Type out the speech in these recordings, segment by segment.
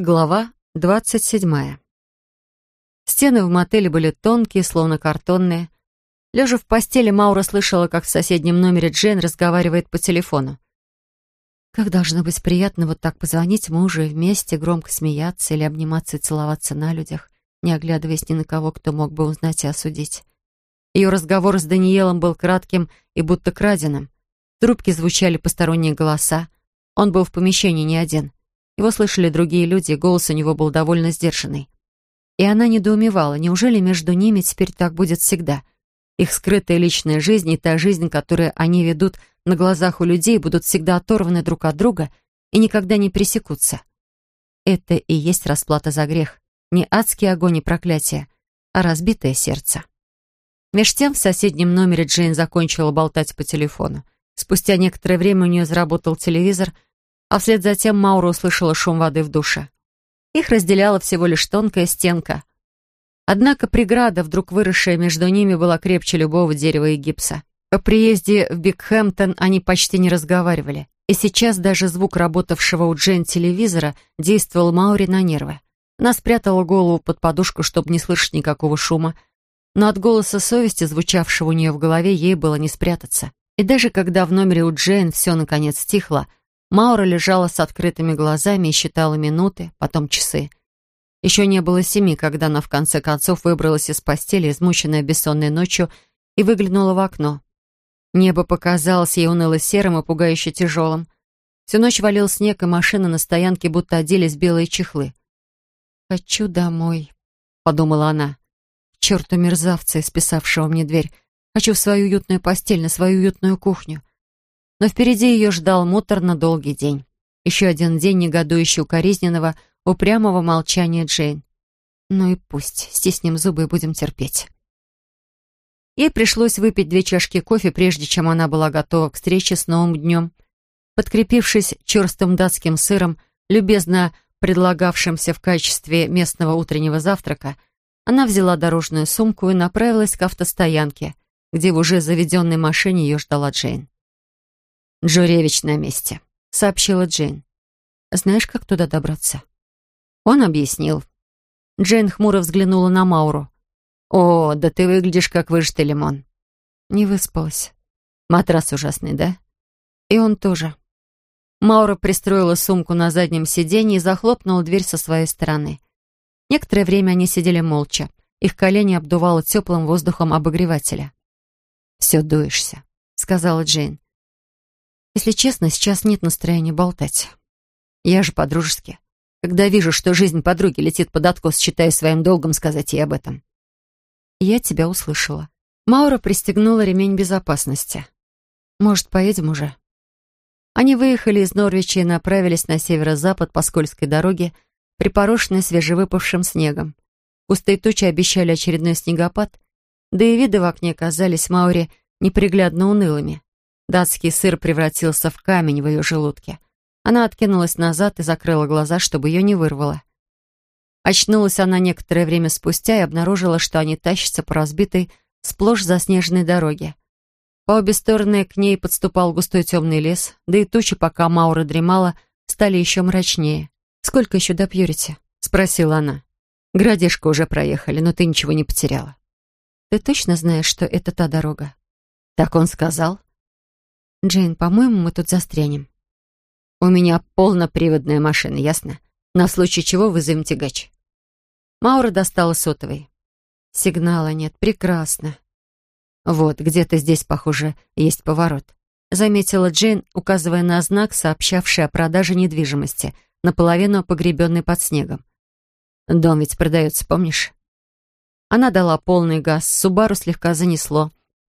Глава двадцать седьмая. Стены в мотеле были тонкие, словно картонные. Лежа в постели, Маура слышала, как в соседнем номере Джейн разговаривает по телефону. Как должно быть приятно вот так позвонить мужу и вместе громко смеяться или обниматься и целоваться на людях, не оглядываясь ни на кого, кто мог бы узнать и осудить. Ее разговор с Даниелом был кратким и будто краденым. В трубке звучали посторонние голоса. Он был в помещении не один — его слышали другие люди, голос у него был довольно сдержанный. И она недоумевала, неужели между ними теперь так будет всегда? Их скрытая личная жизнь и та жизнь, которую они ведут на глазах у людей, будут всегда оторваны друг от друга и никогда не пересекутся. Это и есть расплата за грех. Не адский огонь и проклятие, а разбитое сердце. Меж тем в соседнем номере Джейн закончила болтать по телефону. Спустя некоторое время у нее заработал телевизор — а вслед за тем Маура услышала шум воды в душе. Их разделяла всего лишь тонкая стенка. Однако преграда, вдруг выросшая между ними, была крепче любого дерева и гипса. По приезде в Бигхэмптон они почти не разговаривали, и сейчас даже звук работавшего у Джейн телевизора действовал Маури на нервы. Она спрятала голову под подушку, чтобы не слышать никакого шума, но от голоса совести, звучавшего у нее в голове, ей было не спрятаться. И даже когда в номере у Джейн все наконец стихло, Маура лежала с открытыми глазами и считала минуты, потом часы. Еще не было семи, когда она в конце концов выбралась из постели, измученная бессонной ночью, и выглянула в окно. Небо показалось ей уныло серым и пугающе тяжелым. Всю ночь валил снег, и машины на стоянке будто оделись белые чехлы. «Хочу домой», — подумала она. «К черту мерзавца, исписавшего мне дверь. Хочу в свою уютную постель, на свою уютную кухню. Но впереди ее ждал муторно долгий день. Еще один день негодующего укоризненного, упрямого молчания Джейн. Ну и пусть, стиснем зубы и будем терпеть. Ей пришлось выпить две чашки кофе, прежде чем она была готова к встрече с новым днем. Подкрепившись черстым датским сыром, любезно предлагавшимся в качестве местного утреннего завтрака, она взяла дорожную сумку и направилась к автостоянке, где в уже заведенной машине ее ждала Джейн. «Джуревич на месте», — сообщила Джейн. «Знаешь, как туда добраться?» Он объяснил. Джейн хмуро взглянула на Мауру. «О, да ты выглядишь, как выжатый лимон». Не выспалась. Матрас ужасный, да? И он тоже. Маура пристроила сумку на заднем сиденье и захлопнула дверь со своей стороны. Некоторое время они сидели молча. Их колени обдувало теплым воздухом обогревателя. «Все дуешься», — сказала Джейн. Если честно, сейчас нет настроения болтать. Я же по-дружески. Когда вижу, что жизнь подруги летит под откос, считаю своим долгом сказать ей об этом. Я тебя услышала. Маура пристегнула ремень безопасности. Может, поедем уже? Они выехали из Норвича и направились на северо-запад по скользкой дороге, припорошенной свежевыпавшим снегом. Густые тучи обещали очередной снегопад, да и виды в окне казались Мауре неприглядно унылыми. Датский сыр превратился в камень в ее желудке. Она откинулась назад и закрыла глаза, чтобы ее не вырвало. Очнулась она некоторое время спустя и обнаружила, что они тащатся по разбитой, сплошь заснеженной дороге. По обе стороны к ней подступал густой темный лес, да и тучи, пока Маура дремала, стали еще мрачнее. «Сколько еще допьюрите?» — спросила она. «Градишко уже проехали, но ты ничего не потеряла». «Ты точно знаешь, что это та дорога?» «Так он сказал». «Джейн, по-моему, мы тут застрянем». «У меня полноприводная машина, ясно? На случай чего вызовем тягач». Маура достала сотовый. «Сигнала нет. Прекрасно». «Вот, где-то здесь, похоже, есть поворот», — заметила Джейн, указывая на знак, сообщавший о продаже недвижимости, наполовину погребенный под снегом. «Дом ведь продается, помнишь?» Она дала полный газ, Субару слегка занесло,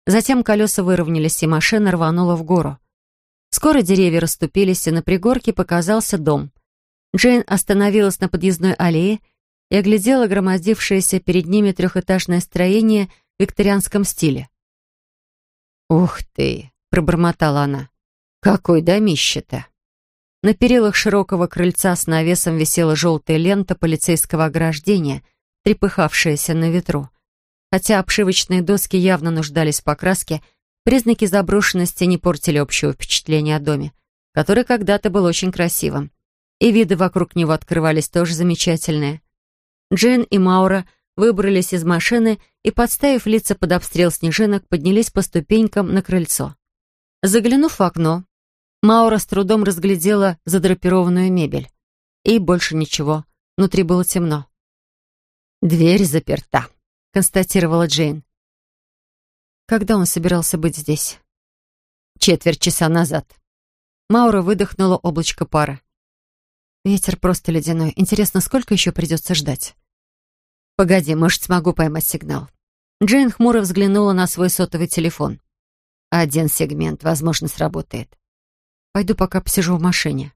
Затем колеса выровнялись, и машина рванула в гору. Скоро деревья расступились, и на пригорке показался дом. Джейн остановилась на подъездной аллее и оглядела громоздившееся перед ними трехэтажное строение в викторианском стиле. «Ух ты!» — пробормотала она. «Какой домище-то!» На перилах широкого крыльца с навесом висела желтая лента полицейского ограждения, трепыхавшаяся на ветру. Хотя обшивочные доски явно нуждались в покраске, признаки заброшенности не портили общего впечатления о доме, который когда-то был очень красивым. И виды вокруг него открывались тоже замечательные. Джейн и Маура выбрались из машины и, подставив лица под обстрел снежинок, поднялись по ступенькам на крыльцо. Заглянув в окно, Маура с трудом разглядела задрапированную мебель. И больше ничего. Внутри было темно. «Дверь заперта», — констатировала Джейн. Когда он собирался быть здесь? Четверть часа назад. Маура выдохнула облачко пара. Ветер просто ледяной. Интересно, сколько еще придется ждать? Погоди, может, смогу поймать сигнал. Джейн хмуро взглянула на свой сотовый телефон. Один сегмент, возможно, сработает. Пойду пока посижу в машине.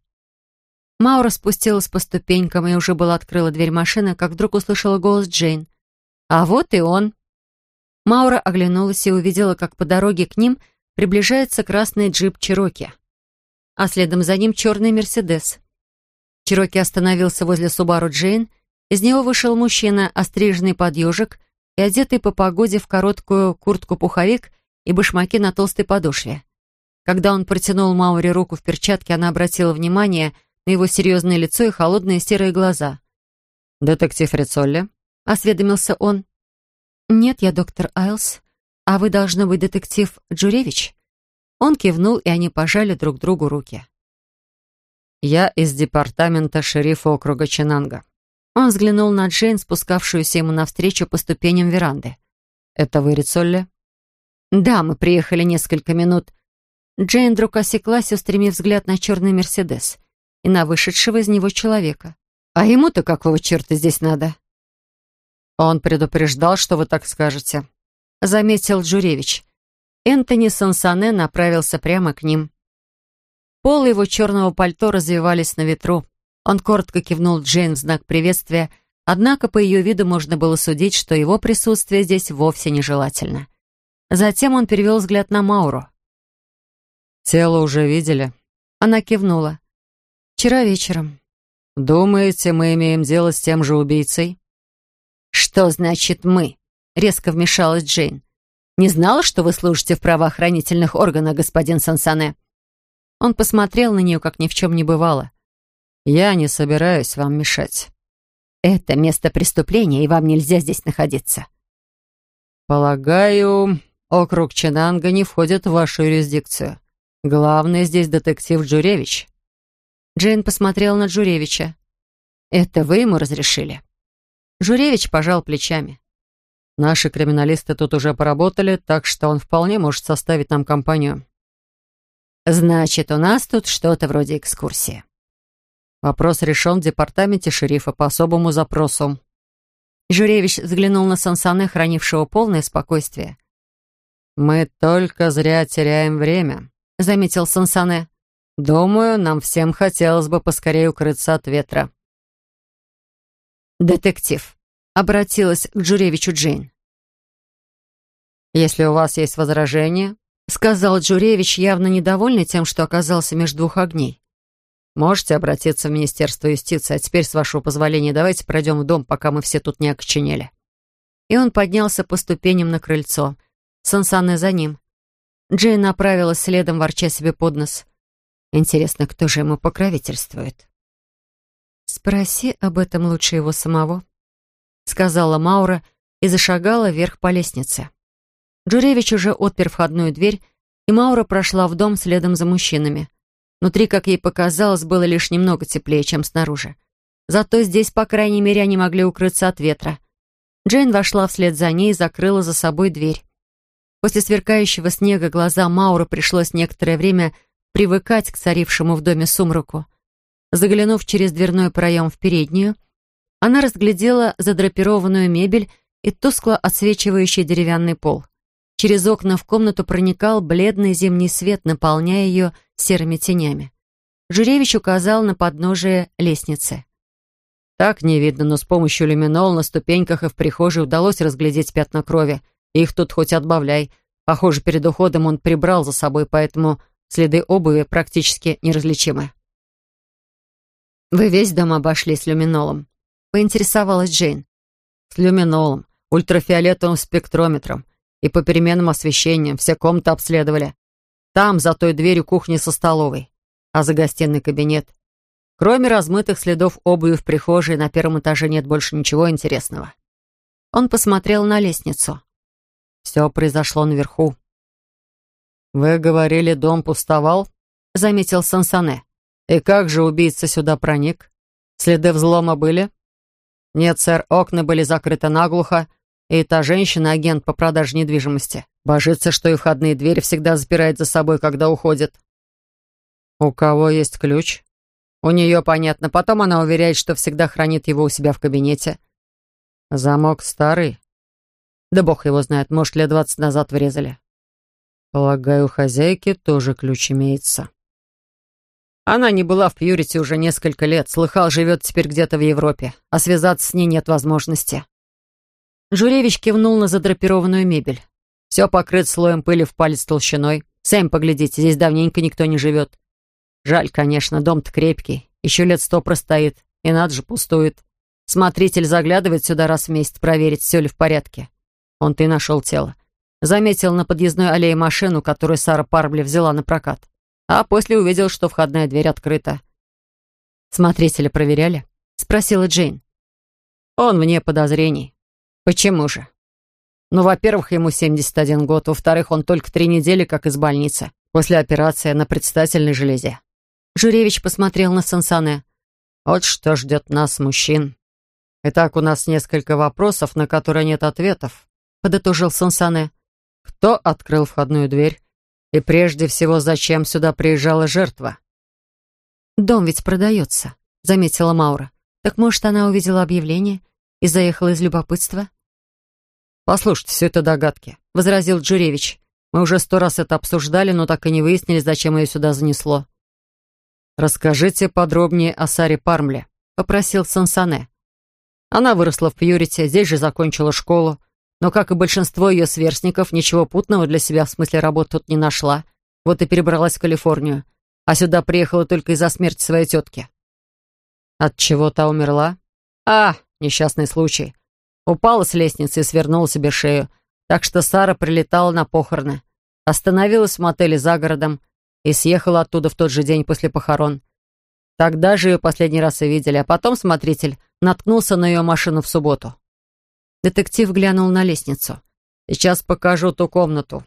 Маура спустилась по ступенькам и уже была открыла дверь машины, как вдруг услышала голос Джейн. «А вот и он!» Маура оглянулась и увидела, как по дороге к ним приближается красный джип Чироки, а следом за ним черный Мерседес. Чироки остановился возле Субару Джейн, из него вышел мужчина, остриженный под ежик и одетый по погоде в короткую куртку-пуховик и башмаки на толстой подошве. Когда он протянул Мауре руку в перчатке, она обратила внимание на его серьезное лицо и холодные серые глаза. «Детектив Рицолли?» — осведомился он. «Нет, я доктор Айлс. А вы, должны быть, детектив Джуревич?» Он кивнул, и они пожали друг другу руки. «Я из департамента шерифа округа Чинанга». Он взглянул на Джейн, спускавшуюся ему навстречу по ступеням веранды. «Это вы, Рицолли?» «Да, мы приехали несколько минут». Джейн вдруг осеклась, устремив взгляд на черный «Мерседес» и на вышедшего из него человека. «А ему-то какого черта здесь надо?» «Он предупреждал, что вы так скажете», — заметил Джуревич. Энтони Сансане направился прямо к ним. Полы его черного пальто развивались на ветру. Он коротко кивнул Джейн в знак приветствия, однако по ее виду можно было судить, что его присутствие здесь вовсе нежелательно. Затем он перевел взгляд на Мауру. «Тело уже видели?» Она кивнула. «Вчера вечером». «Думаете, мы имеем дело с тем же убийцей?» «Что значит «мы»?» — резко вмешалась Джейн. «Не знала, что вы служите в правоохранительных органах, господин Сансане?» Он посмотрел на нее, как ни в чем не бывало. «Я не собираюсь вам мешать». «Это место преступления, и вам нельзя здесь находиться». «Полагаю, округ Ченанга не входит в вашу юрисдикцию. Главный здесь детектив Джуревич». Джейн посмотрела на Джуревича. «Это вы ему разрешили?» Журевич пожал плечами. «Наши криминалисты тут уже поработали, так что он вполне может составить нам компанию». «Значит, у нас тут что-то вроде экскурсии». Вопрос решен в департаменте шерифа по особому запросу. Журевич взглянул на Сансане, хранившего полное спокойствие. «Мы только зря теряем время», — заметил Сансане. «Думаю, нам всем хотелось бы поскорее укрыться от ветра». «Детектив», — обратилась к Джуревичу Джейн. «Если у вас есть возражения», — сказал Джуревич, явно недовольный тем, что оказался между двух огней. «Можете обратиться в Министерство юстиции, а теперь, с вашего позволения, давайте пройдем в дом, пока мы все тут не окоченели». И он поднялся по ступеням на крыльцо. Сансане за ним. Джейн направилась следом, ворча себе под нос. «Интересно, кто же ему покровительствует?» «Спроси об этом лучше его самого», — сказала Маура и зашагала вверх по лестнице. Джуревич уже отпер входную дверь, и Маура прошла в дом следом за мужчинами. Внутри, как ей показалось, было лишь немного теплее, чем снаружи. Зато здесь, по крайней мере, они могли укрыться от ветра. Джейн вошла вслед за ней и закрыла за собой дверь. После сверкающего снега глаза Мауры пришлось некоторое время привыкать к царившему в доме сумраку. Заглянув через дверной проем в переднюю, она разглядела задрапированную мебель и тускло отсвечивающий деревянный пол. Через окна в комнату проникал бледный зимний свет, наполняя ее серыми тенями. Журевич указал на подножие лестницы. Так не видно, но с помощью люминол на ступеньках и в прихожей удалось разглядеть пятна крови. Их тут хоть отбавляй. Похоже, перед уходом он прибрал за собой, поэтому следы обуви практически неразличимы. «Вы весь дом обошли с люминолом?» — поинтересовалась Джейн. «С люминолом, ультрафиолетовым спектрометром и по переменным освещениям все комнаты обследовали. Там, за той дверью кухни со столовой, а за гостиный кабинет. Кроме размытых следов обуви в прихожей, на первом этаже нет больше ничего интересного. Он посмотрел на лестницу. Все произошло наверху. «Вы говорили, дом пустовал?» — заметил Сансане. «И как же убийца сюда проник? Следы взлома были?» «Нет, сэр, окна были закрыты наглухо, и та женщина, агент по продаже недвижимости, божится, что и входные двери всегда запирает за собой, когда уходит». «У кого есть ключ?» У нее понятно. Потом она уверяет, что всегда хранит его у себя в кабинете. Замок старый. Да бог его знает, может, лет двадцать назад врезали. Полагаю, у хозяйки тоже ключ имеется. Она не была в Пьюрити уже несколько лет. Слыхал, живет теперь где-то в Европе. А связаться с ней нет возможности. Журевич кивнул на задрапированную мебель. Все покрыт слоем пыли в палец толщиной. Сами поглядите, здесь давненько никто не живет. Жаль, конечно, дом-то крепкий. Еще лет сто простоит. И надо же, пустует. Смотритель заглядывает сюда раз в месяц проверить, все ли в порядке. Он-то и нашел тело. Заметил на подъездной аллее машину, которую Сара Парбли взяла на прокат. А после увидел, что входная дверь открыта. «Смотрителя проверяли?» — спросила Джейн. «Он вне подозрений. Почему же?» «Ну, во-первых, ему 71 год. Во-вторых, он только три недели как из больницы. После операции на предстательной железе. Журевич посмотрел на Сансане. «Вот что ждет нас, мужчин. Итак, у нас несколько вопросов, на которые нет ответов», — подытожил Сансане. «Кто открыл входную дверь? И прежде всего, зачем сюда приезжала жертва?» «Дом ведь продается», — заметила Маура. «Так, может, она увидела объявление и заехала из любопытства?» «Послушайте, все это догадки», — возразил Джуревич. «Мы уже сто раз это обсуждали, но так и не выяснили, зачем ее сюда занесло». «Расскажите подробнее о Саре Пармле», — попросил Сансане. Она выросла в Пьюрите, здесь же закончила школу, но, как и большинство ее сверстников, ничего путного для себя в смысле работы тут не нашла. Вот и перебралась в Калифорнию, а сюда приехала только из-за смерти своей тетки. От чего та умерла? А, несчастный случай. Упала с лестницы и свернула себе шею, так что Сара прилетала на похороны. Остановилась в мотеле за городом, и съехала оттуда в тот же день после похорон. Тогда же ее последний раз и видели, а потом смотритель наткнулся на ее машину в субботу. Детектив глянул на лестницу. «Сейчас покажу ту комнату».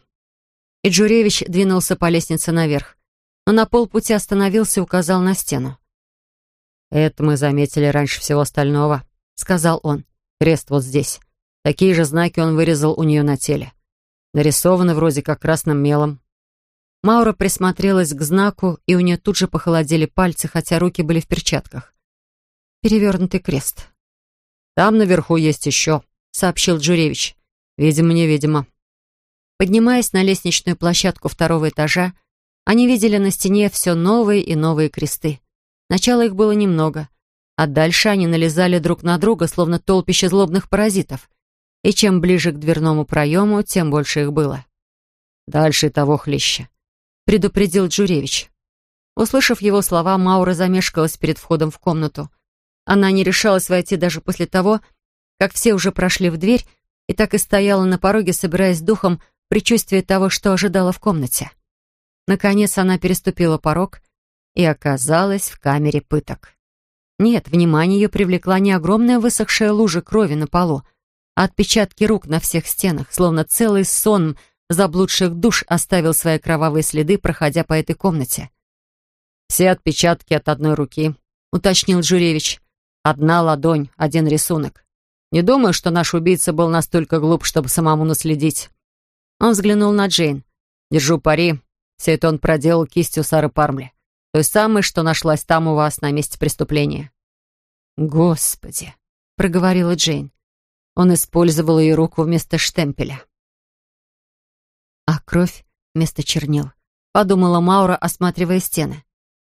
И Джуревич двинулся по лестнице наверх, но на полпути остановился и указал на стену. «Это мы заметили раньше всего остального», — сказал он. «Крест вот здесь. Такие же знаки он вырезал у нее на теле. Нарисованы вроде как красным мелом. Маура присмотрелась к знаку, и у нее тут же похолодели пальцы, хотя руки были в перчатках. Перевернутый крест. «Там наверху есть еще», — сообщил Джуревич. «Видимо, невидимо». Поднимаясь на лестничную площадку второго этажа, они видели на стене все новые и новые кресты. Сначала их было немного, а дальше они налезали друг на друга, словно толпище злобных паразитов. И чем ближе к дверному проему, тем больше их было. Дальше того хлеще предупредил Джуревич. Услышав его слова, Маура замешкалась перед входом в комнату. Она не решалась войти даже после того, как все уже прошли в дверь, и так и стояла на пороге, собираясь духом, предчувствие того, что ожидала в комнате. Наконец она переступила порог и оказалась в камере пыток. Нет, внимание ее привлекла не огромная высохшая лужа крови на полу, а отпечатки рук на всех стенах, словно целый сон заблудших душ оставил свои кровавые следы, проходя по этой комнате. «Все отпечатки от одной руки», — уточнил Журевич. «Одна ладонь, один рисунок. Не думаю, что наш убийца был настолько глуп, чтобы самому наследить». Он взглянул на Джейн. «Держу пари. Все это он проделал кистью Сары Пармли. Той самой, что нашлась там у вас на месте преступления». «Господи!» — проговорила Джейн. Он использовал ее руку вместо штемпеля а кровь вместо чернил. Подумала Маура, осматривая стены.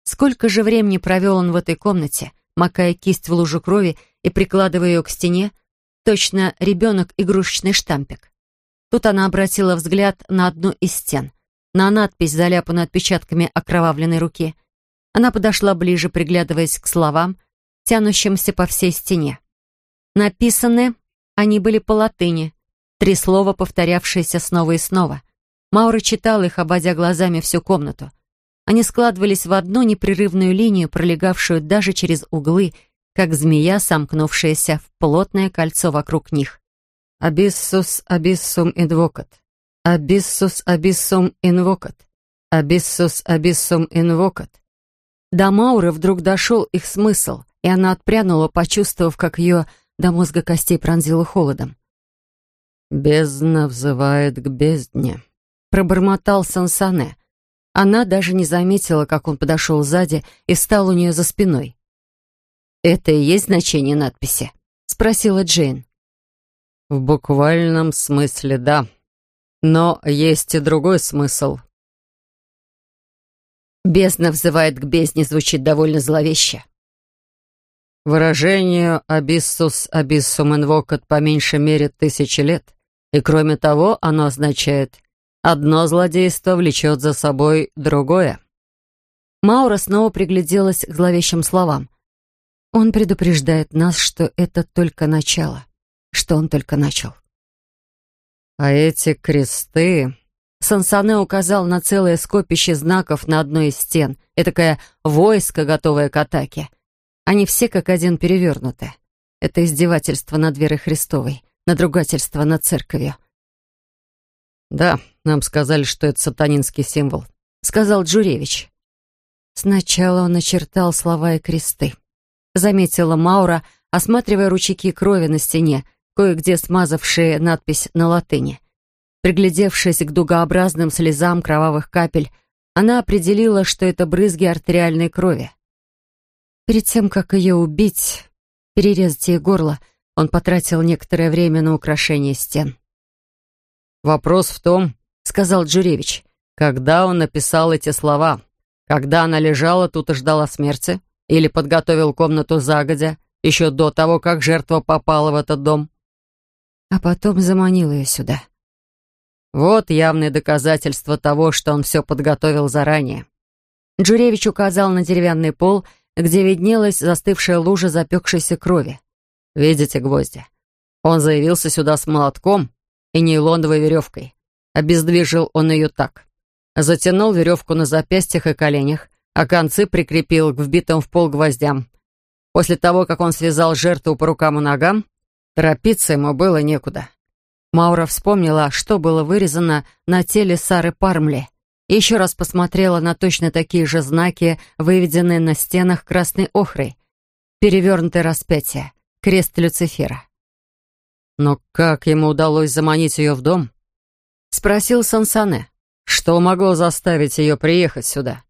Сколько же времени провел он в этой комнате, макая кисть в лужу крови и прикладывая ее к стене, точно ребенок игрушечный штампик. Тут она обратила взгляд на одну из стен, на надпись, заляпанную отпечатками окровавленной руки. Она подошла ближе, приглядываясь к словам, тянущимся по всей стене. Написаны они были по латыни, три слова, повторявшиеся снова и снова — Маура читала их, обводя глазами всю комнату. Они складывались в одну непрерывную линию, пролегавшую даже через углы, как змея, сомкнувшаяся в плотное кольцо вокруг них. «Абиссус абиссум инвокат», «Абиссус абиссум инвокат», «Абиссус абиссум инвокат». До Мауры вдруг дошел их смысл, и она отпрянула, почувствовав, как ее до мозга костей пронзило холодом. «Бездна взывает к бездне», — пробормотал Сансане. Она даже не заметила, как он подошел сзади и встал у нее за спиной. «Это и есть значение надписи?» — спросила Джейн. «В буквальном смысле, да. Но есть и другой смысл». «Бездна взывает к бездне» звучит довольно зловеще. Выражению «абиссус абиссум инвокат» по меньшей мере тысячи лет, и кроме того оно означает «одно злодейство влечет за собой другое». Маура снова пригляделась к зловещим словам. Он предупреждает нас, что это только начало, что он только начал. А эти кресты... Сансане указал на целое скопище знаков на одной из стен, этакое войско, готовое к атаке. Они все как один перевернуты. Это издевательство над верой Христовой, надругательство над церковью. «Да, нам сказали, что это сатанинский символ», — сказал Джуревич. Сначала он начертал слова и кресты. Заметила Маура, осматривая ручейки крови на стене, кое-где смазавшие надпись на латыни. Приглядевшись к дугообразным слезам кровавых капель, она определила, что это брызги артериальной крови. Перед тем, как ее убить, перерезать ей горло, он потратил некоторое время на украшение стен. «Вопрос в том, — сказал Джуревич, — когда он написал эти слова, когда она лежала тут и ждала смерти, или подготовил комнату загодя, еще до того, как жертва попала в этот дом?» А потом заманил ее сюда. Вот явное доказательство того, что он все подготовил заранее. Джуревич указал на деревянный пол — где виднелась застывшая лужа запекшейся крови. «Видите гвозди? Он заявился сюда с молотком и нейлоновой веревкой. Обездвижил он ее так. Затянул веревку на запястьях и коленях, а концы прикрепил к вбитым в пол гвоздям. После того, как он связал жертву по рукам и ногам, торопиться ему было некуда. Маура вспомнила, что было вырезано на теле Сары Пармли и еще раз посмотрела на точно такие же знаки, выведенные на стенах красной охрой. Перевернутое распятие, крест Люцифера. «Но как ему удалось заманить ее в дом?» — спросил Сансане. «Что могло заставить ее приехать сюда?»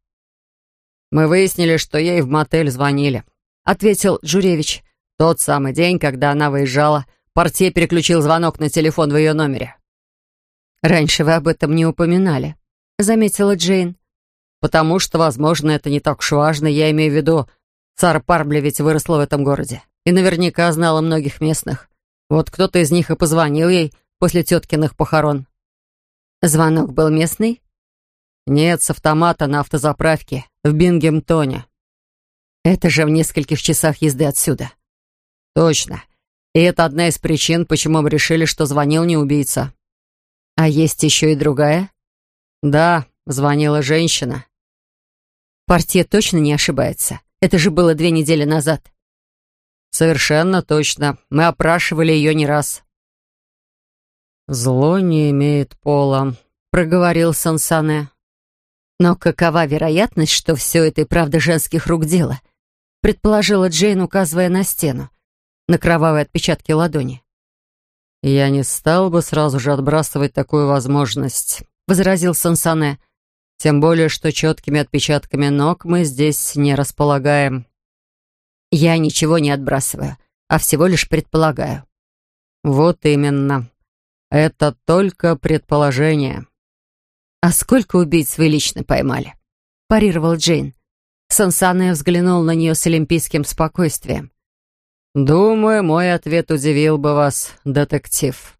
«Мы выяснили, что ей в мотель звонили», — ответил Джуревич. «Тот самый день, когда она выезжала, портье переключил звонок на телефон в ее номере». «Раньше вы об этом не упоминали», — заметила Джейн. «Потому что, возможно, это не так уж важно. Я имею в виду, Сара Пармли ведь выросла в этом городе и наверняка знала многих местных. Вот кто-то из них и позвонил ей после теткиных похорон». «Звонок был местный?» «Нет, с автомата на автозаправке в Бингемтоне». «Это же в нескольких часах езды отсюда». «Точно. И это одна из причин, почему мы решили, что звонил не убийца». «А есть еще и другая?» «Да, звонила женщина». «Портье точно не ошибается? Это же было две недели назад». «Совершенно точно. Мы опрашивали ее не раз». «Зло не имеет пола», — проговорил Сансане. «Но какова вероятность, что все это и правда женских рук дело?» — предположила Джейн, указывая на стену, на кровавые отпечатки ладони. «Я не стал бы сразу же отбрасывать такую возможность», — возразил Сансане. «Тем более, что четкими отпечатками ног мы здесь не располагаем». «Я ничего не отбрасываю, а всего лишь предполагаю». «Вот именно. Это только предположение». «А сколько убийц вы лично поймали?» — парировал Джейн. Сансане взглянул на нее с олимпийским спокойствием. «Думаю, мой ответ удивил бы вас, детектив».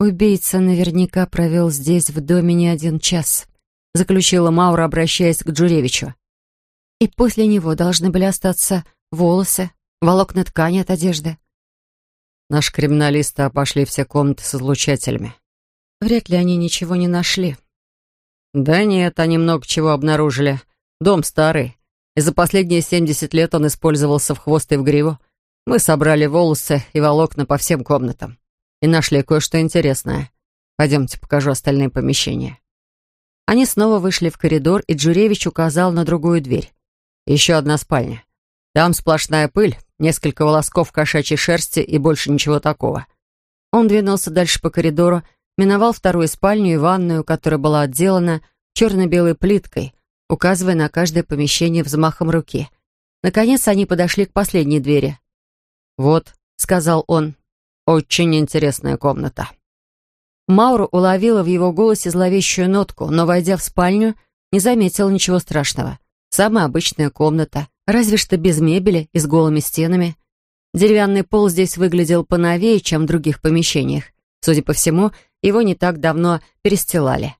«Убийца наверняка провел здесь в доме не один час», заключила Маура, обращаясь к Джуревичу. «И после него должны были остаться волосы, волокна ткани от одежды». Наши криминалисты обошли все комнаты с излучателями. Вряд ли они ничего не нашли. Да нет, они много чего обнаружили. Дом старый. И за последние 70 лет он использовался в хвост и в гриву. Мы собрали волосы и волокна по всем комнатам. И нашли кое-что интересное. Пойдемте покажу остальные помещения. Они снова вышли в коридор, и Джуревич указал на другую дверь. Еще одна спальня. Там сплошная пыль, несколько волосков кошачьей шерсти и больше ничего такого. Он двинулся дальше по коридору, миновал вторую спальню и ванную, которая была отделана черно-белой плиткой, указывая на каждое помещение взмахом руки. Наконец они подошли к последней двери. «Вот», — сказал он, — «очень интересная комната». Маура уловила в его голосе зловещую нотку, но, войдя в спальню, не заметила ничего страшного. Самая обычная комната, разве что без мебели и с голыми стенами. Деревянный пол здесь выглядел поновее, чем в других помещениях. Судя по всему, его не так давно перестилали.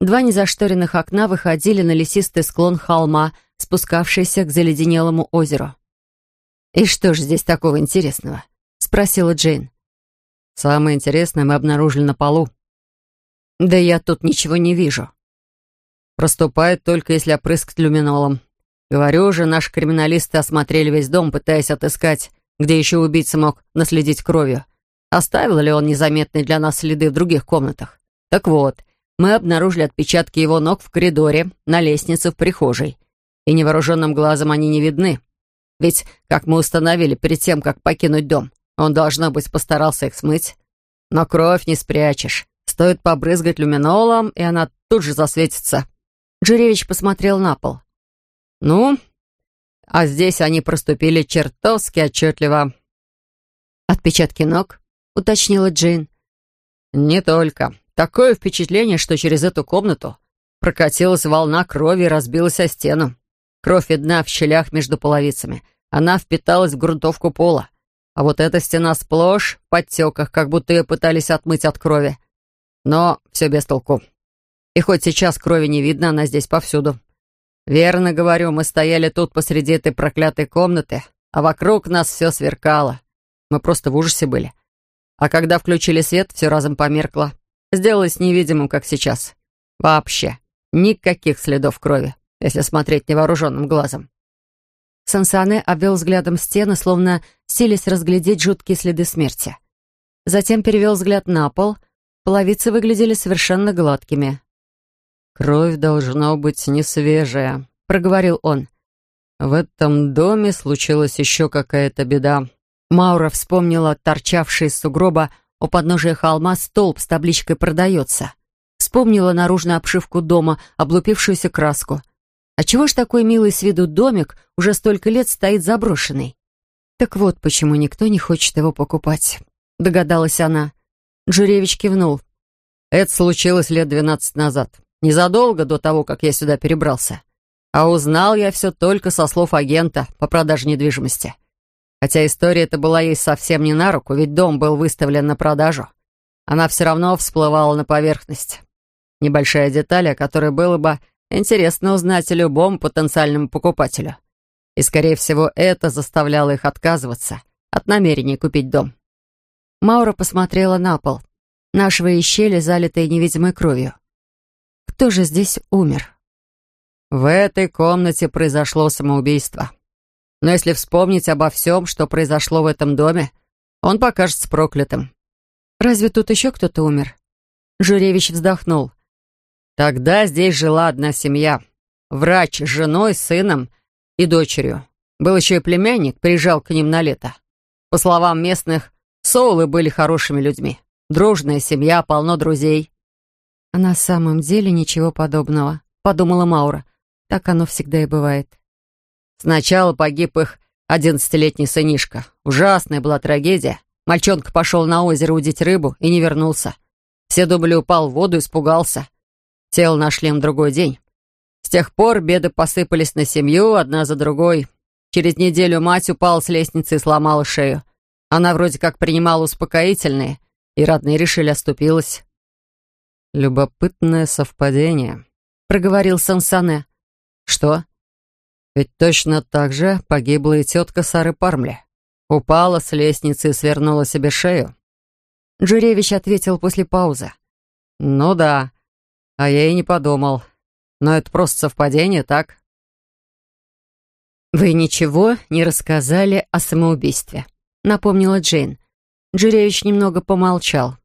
Два незашторенных окна выходили на лесистый склон холма, спускавшийся к заледенелому озеру. «И что же здесь такого интересного?» — спросила Джейн. «Самое интересное мы обнаружили на полу». «Да я тут ничего не вижу». «Проступает только, если опрыскать люминолом. Говорю же, наши криминалисты осмотрели весь дом, пытаясь отыскать, где еще убийца мог наследить кровью. Оставил ли он незаметные для нас следы в других комнатах? Так вот, мы обнаружили отпечатки его ног в коридоре, на лестнице, в прихожей. И невооруженным глазом они не видны. Ведь, как мы установили перед тем, как покинуть дом, он, должно быть, постарался их смыть. Но кровь не спрячешь. Стоит побрызгать люминолом, и она тут же засветится. Джуревич посмотрел на пол. «Ну, а здесь они проступили чертовски отчетливо». «Отпечатки ног?» — уточнила Джейн. «Не только. Такое впечатление, что через эту комнату прокатилась волна крови и разбилась о стену. Кровь видна в щелях между половицами. Она впиталась в грунтовку пола. А вот эта стена сплошь в подтеках, как будто ее пытались отмыть от крови. Но все без толку. И хоть сейчас крови не видно, она здесь повсюду. Верно говорю, мы стояли тут посреди этой проклятой комнаты, а вокруг нас все сверкало. Мы просто в ужасе были. А когда включили свет, все разом померкло. Сделалось невидимым, как сейчас. Вообще. Никаких следов крови если смотреть невооруженным глазом. Сансане обвел взглядом стены, словно сились разглядеть жуткие следы смерти. Затем перевел взгляд на пол. Половицы выглядели совершенно гладкими. «Кровь должно быть не свежая», — проговорил он. «В этом доме случилась еще какая-то беда». Маура вспомнила торчавший из сугроба у подножия холма столб с табличкой «Продается». Вспомнила наружную обшивку дома, облупившуюся краску — а чего ж такой милый с виду домик уже столько лет стоит заброшенный? Так вот, почему никто не хочет его покупать, догадалась она. Джуревич кивнул. Это случилось лет двенадцать назад, незадолго до того, как я сюда перебрался. А узнал я все только со слов агента по продаже недвижимости. Хотя история эта была ей совсем не на руку, ведь дом был выставлен на продажу. Она все равно всплывала на поверхность. Небольшая деталь, о которой было бы Интересно узнать любому потенциальному покупателю. И, скорее всего, это заставляло их отказываться от намерения купить дом. Маура посмотрела на пол. Нашего щели, залитые невидимой кровью. Кто же здесь умер? В этой комнате произошло самоубийство. Но если вспомнить обо всем, что произошло в этом доме, он покажется проклятым. Разве тут еще кто-то умер? Журевич вздохнул. Тогда здесь жила одна семья. Врач с женой, сыном и дочерью. Был еще и племянник, приезжал к ним на лето. По словам местных, Соулы были хорошими людьми. Дружная семья, полно друзей. А на самом деле ничего подобного, подумала Маура. Так оно всегда и бывает. Сначала погиб их одиннадцатилетний сынишка. Ужасная была трагедия. Мальчонка пошел на озеро удить рыбу и не вернулся. Все думали, упал в воду, испугался. Тело нашли на другой день. С тех пор беды посыпались на семью, одна за другой. Через неделю мать упала с лестницы и сломала шею. Она вроде как принимала успокоительные, и родные решили оступилась. «Любопытное совпадение», — проговорил Сансане. «Что?» «Ведь точно так же погибла и тетка Сары Пармли. Упала с лестницы и свернула себе шею». Джуревич ответил после паузы. «Ну да, А я и не подумал. Но это просто совпадение, так? «Вы ничего не рассказали о самоубийстве», — напомнила Джейн. Джуревич немного помолчал.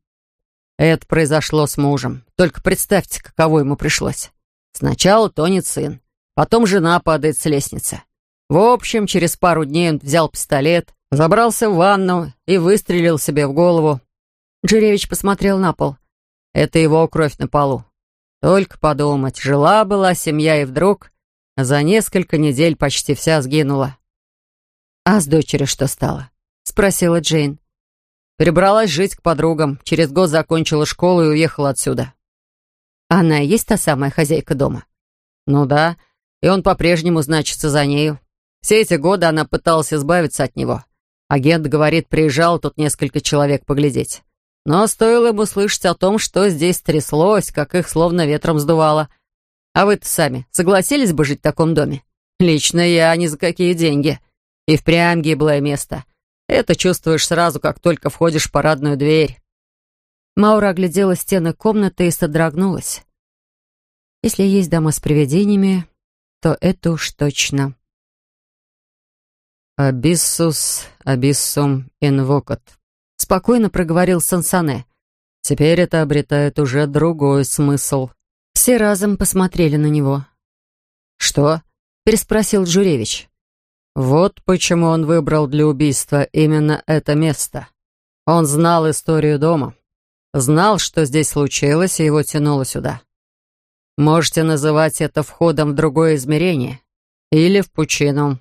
Это произошло с мужем. Только представьте, каково ему пришлось. Сначала тонет сын, потом жена падает с лестницы. В общем, через пару дней он взял пистолет, забрался в ванну и выстрелил себе в голову. Джуревич посмотрел на пол. Это его кровь на полу. Только подумать, жила-была семья, и вдруг за несколько недель почти вся сгинула. «А с дочерью что стало?» — спросила Джейн. Перебралась жить к подругам, через год закончила школу и уехала отсюда. Она и есть та самая хозяйка дома? Ну да, и он по-прежнему значится за нею. Все эти годы она пыталась избавиться от него. Агент, говорит, приезжал тут несколько человек поглядеть. Но стоило ему слышать о том, что здесь тряслось, как их словно ветром сдувало. А вы-то сами согласились бы жить в таком доме? Лично я ни за какие деньги. И впрямь гиблое место. Это чувствуешь сразу, как только входишь в парадную дверь. Маура оглядела стены комнаты и содрогнулась. Если есть дома с привидениями, то это уж точно. «Абиссус, абиссум инвокат», — спокойно проговорил Сансане. «Теперь это обретает уже другой смысл». Все разом посмотрели на него. «Что?» — переспросил Джуревич. Вот почему он выбрал для убийства именно это место. Он знал историю дома. Знал, что здесь случилось, и его тянуло сюда. Можете называть это входом в другое измерение. Или в пучину.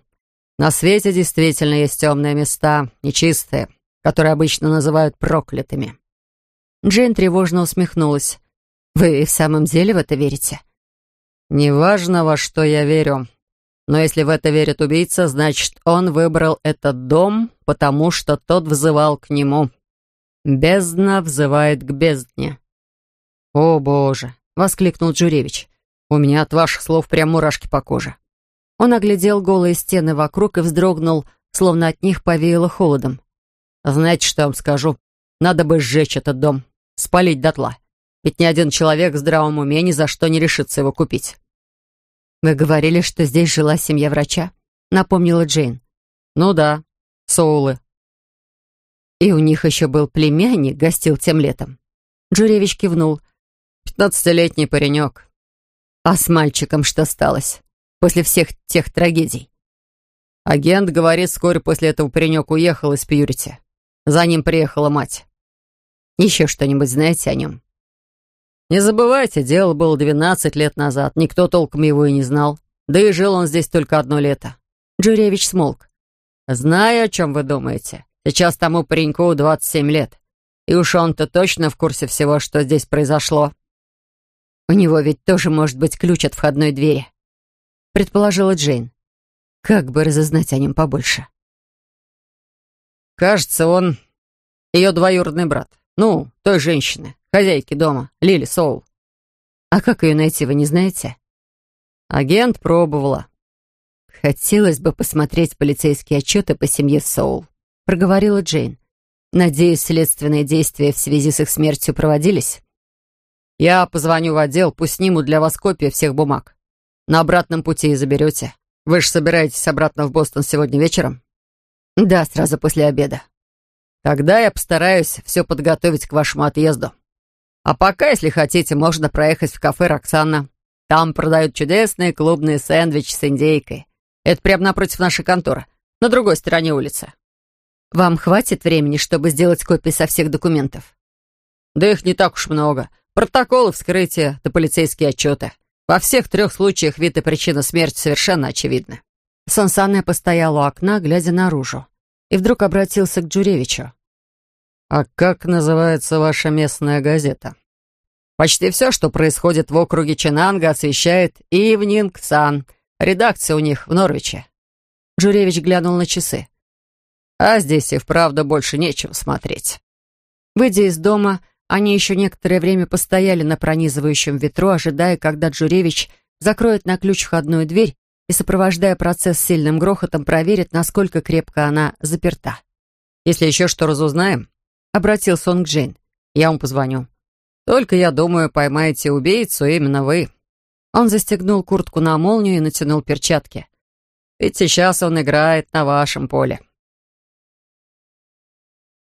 На свете действительно есть темные места, нечистые, которые обычно называют проклятыми. Джейн тревожно усмехнулась. «Вы в самом деле в это верите?» «Неважно, во что я верю. Но если в это верит убийца, значит, он выбрал этот дом, потому что тот взывал к нему. Бездна взывает к бездне. «О, Боже!» — воскликнул Джуревич. «У меня от ваших слов прям мурашки по коже». Он оглядел голые стены вокруг и вздрогнул, словно от них повеяло холодом. «Знаете, что я вам скажу? Надо бы сжечь этот дом, спалить дотла. Ведь ни один человек в здравом уме ни за что не решится его купить. «Вы говорили, что здесь жила семья врача?» — напомнила Джейн. «Ну да, Соулы». «И у них еще был племянник, гостил тем летом». Джуревич кивнул. «Пятнадцатилетний паренек». «А с мальчиком что сталось? После всех тех трагедий?» Агент говорит, вскоре после этого паренек уехал из Пьюрити. За ним приехала мать. «Еще что-нибудь знаете о нем?» Не забывайте, дело было 12 лет назад. Никто толком его и не знал. Да и жил он здесь только одно лето. Джуревич смолк. Знаю, о чем вы думаете. Сейчас тому пареньку 27 лет. И уж он-то точно в курсе всего, что здесь произошло. У него ведь тоже может быть ключ от входной двери. Предположила Джейн. Как бы разузнать о нем побольше? Кажется, он ее двоюродный брат. Ну, той женщины. Хозяйки дома, Лили Соул. А как ее найти, вы не знаете? Агент пробовала. Хотелось бы посмотреть полицейские отчеты по семье Соул, проговорила Джейн. Надеюсь, следственные действия в связи с их смертью проводились? Я позвоню в отдел, пусть снимут для вас копии всех бумаг. На обратном пути и заберете. Вы же собираетесь обратно в Бостон сегодня вечером? Да, сразу после обеда. Тогда я постараюсь все подготовить к вашему отъезду. А пока, если хотите, можно проехать в кафе «Роксана». Там продают чудесные клубные сэндвичи с индейкой. Это прямо напротив нашей конторы, на другой стороне улицы. Вам хватит времени, чтобы сделать копии со всех документов? Да их не так уж много. Протоколы вскрытия да полицейские отчеты. Во всех трех случаях вид и причина смерти совершенно очевидны. Сансане постоял у окна, глядя наружу, и вдруг обратился к Джуревичу. «А как называется ваша местная газета?» «Почти все, что происходит в округе Ченанга, освещает Ивнинг Сан. Редакция у них в Норвиче». Джуревич глянул на часы. «А здесь и вправду больше нечем смотреть». Выйдя из дома, они еще некоторое время постояли на пронизывающем ветру, ожидая, когда Джуревич закроет на ключ входную дверь и, сопровождая процесс сильным грохотом, проверит, насколько крепко она заперта. «Если еще что разузнаем, Обратился он к Джейн. «Я вам позвоню». Только, я думаю, поймаете убийцу именно вы». Он застегнул куртку на молнию и натянул перчатки. «Ведь сейчас он играет на вашем поле».